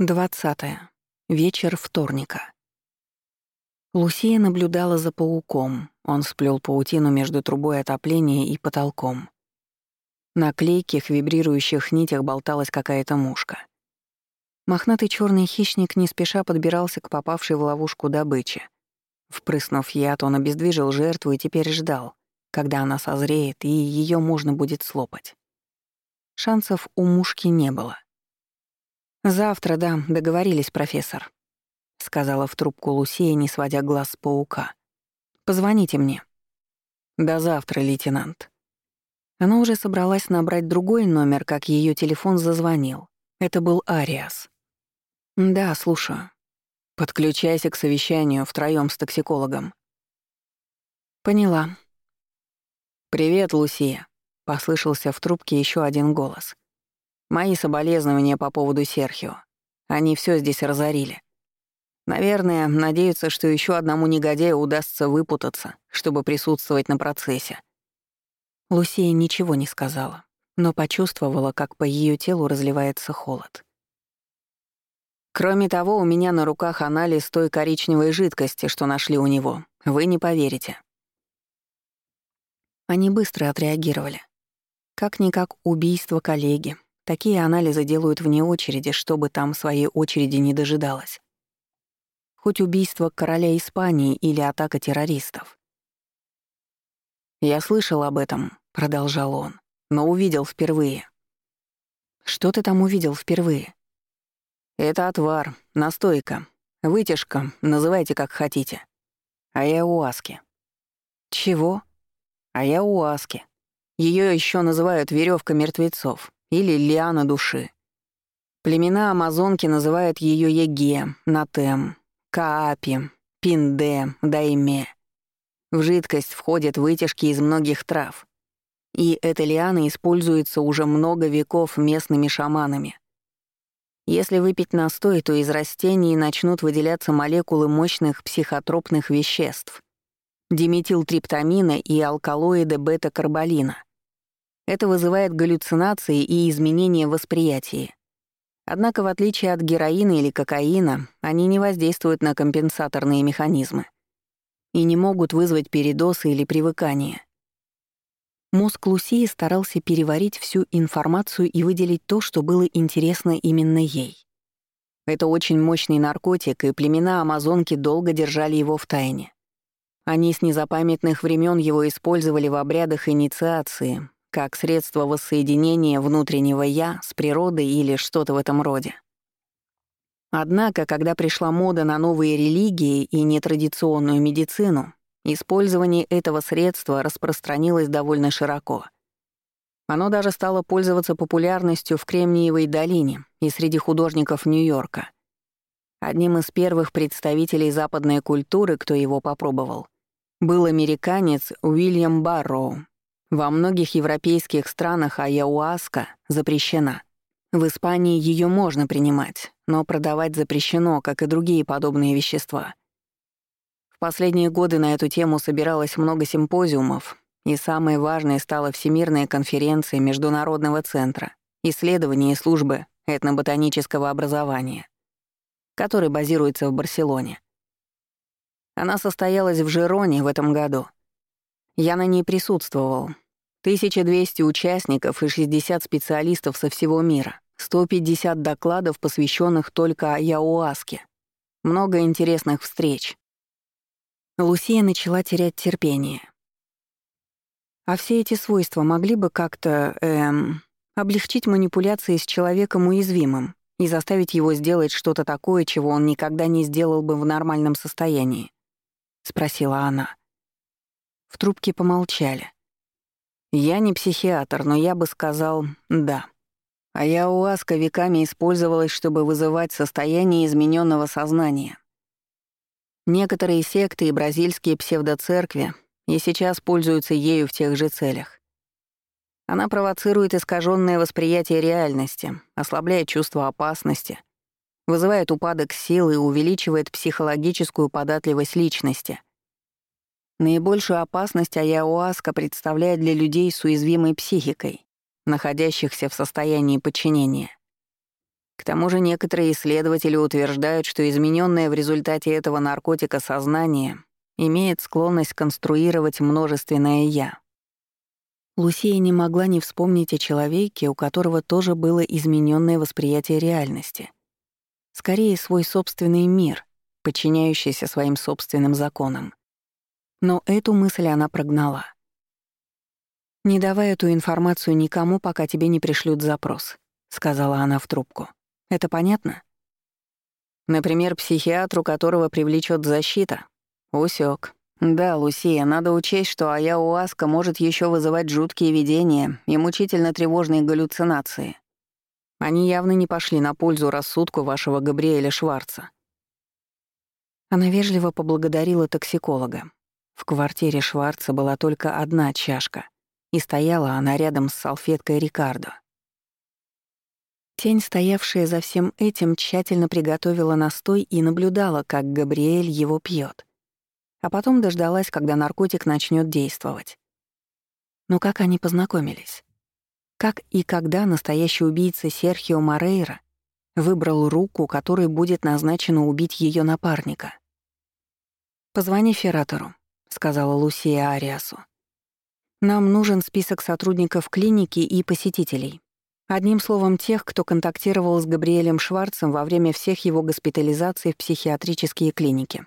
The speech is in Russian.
Двадцатое. Вечер вторника. Лусия наблюдала за пауком. Он сплел паутину между трубой отопления и потолком. На клейких, вибрирующих нитях болталась какая-то мушка. Мохнатый черный хищник не спеша подбирался к попавшей в ловушку добыче. Впрыснув яд, он обездвижил жертву и теперь ждал, когда она созреет, и ее можно будет слопать. Шансов у мушки не было. «Завтра, да, договорились, профессор», — сказала в трубку Лусия, не сводя глаз с паука. «Позвоните мне». «До завтра, лейтенант». Она уже собралась набрать другой номер, как ее телефон зазвонил. Это был Ариас. «Да, слушаю. Подключайся к совещанию втроём с токсикологом». «Поняла». «Привет, Лусия», — послышался в трубке еще один голос. Мои соболезнования по поводу Серхио. Они все здесь разорили. Наверное, надеются, что еще одному негодяю удастся выпутаться, чтобы присутствовать на процессе. Лусия ничего не сказала, но почувствовала, как по ее телу разливается холод. Кроме того, у меня на руках анализ той коричневой жидкости, что нашли у него. Вы не поверите. Они быстро отреагировали. Как-никак убийство коллеги, Такие анализы делают вне очереди, чтобы там своей очереди не дожидалось. Хоть убийство короля Испании или атака террористов. «Я слышал об этом», — продолжал он, — «но увидел впервые». «Что ты там увидел впервые?» «Это отвар, настойка, вытяжка, называйте как хотите. А я уаски». «Чего?» «А я уаски. Ее еще называют веревка мертвецов или лиана души. Племена амазонки называют ее Еге, Натем, Каапи, Пинде, Дайме. В жидкость входят вытяжки из многих трав. И эта лиана используется уже много веков местными шаманами. Если выпить настой, то из растений начнут выделяться молекулы мощных психотропных веществ — диметилтриптамина и алкалоида бета-карболина — это вызывает галлюцинации и изменения восприятия. Однако, в отличие от героина или кокаина, они не воздействуют на компенсаторные механизмы и не могут вызвать передозы или привыкание. Мозг Лусии старался переварить всю информацию и выделить то, что было интересно именно ей. Это очень мощный наркотик, и племена Амазонки долго держали его в тайне. Они с незапамятных времен его использовали в обрядах инициации, как средство воссоединения внутреннего «я» с природой или что-то в этом роде. Однако, когда пришла мода на новые религии и нетрадиционную медицину, использование этого средства распространилось довольно широко. Оно даже стало пользоваться популярностью в Кремниевой долине и среди художников Нью-Йорка. Одним из первых представителей западной культуры, кто его попробовал, был американец Уильям Барроу, во многих европейских странах аяуаска запрещена. В Испании ее можно принимать, но продавать запрещено, как и другие подобные вещества. В последние годы на эту тему собиралось много симпозиумов, и самой важной стала Всемирная конференция Международного центра исследований и службы этноботанического образования, который базируется в Барселоне. Она состоялась в Жироне в этом году — я на ней присутствовал. 1200 участников и 60 специалистов со всего мира. 150 докладов, посвященных только Яуаске. Много интересных встреч. Лусия начала терять терпение. А все эти свойства могли бы как-то, эм, облегчить манипуляции с человеком уязвимым и заставить его сделать что-то такое, чего он никогда не сделал бы в нормальном состоянии? — спросила она. В трубке помолчали. Я не психиатр, но я бы сказал «да». А я у Аска веками использовалась, чтобы вызывать состояние измененного сознания. Некоторые секты и бразильские псевдоцеркви и сейчас пользуются ею в тех же целях. Она провоцирует искаженное восприятие реальности, ослабляет чувство опасности, вызывает упадок сил и увеличивает психологическую податливость личности — Наибольшую опасность аяуаска представляет для людей с уязвимой психикой, находящихся в состоянии подчинения. К тому же некоторые исследователи утверждают, что измененное в результате этого наркотика сознание имеет склонность конструировать множественное «я». Лусия не могла не вспомнить о человеке, у которого тоже было измененное восприятие реальности. Скорее, свой собственный мир, подчиняющийся своим собственным законам. Но эту мысль она прогнала. «Не давай эту информацию никому, пока тебе не пришлют запрос», — сказала она в трубку. «Это понятно?» «Например, психиатру, которого привлечет защита?» Усек. Да, Лусия, надо учесть, что Аяуаска может еще вызывать жуткие видения и мучительно тревожные галлюцинации. Они явно не пошли на пользу рассудку вашего Габриэля Шварца. Она вежливо поблагодарила токсиколога. В квартире Шварца была только одна чашка, и стояла она рядом с салфеткой Рикардо. Тень, стоявшая за всем этим, тщательно приготовила настой и наблюдала, как Габриэль его пьет а потом дождалась, когда наркотик начнет действовать. Но как они познакомились? Как и когда настоящий убийца Серхио Морейра выбрал руку, которой будет назначено убить ее напарника? «Позвони Ферратору», — сказала Лусия Ариасу. «Нам нужен список сотрудников клиники и посетителей. Одним словом, тех, кто контактировал с Габриэлем Шварцем во время всех его госпитализаций в психиатрические клиники».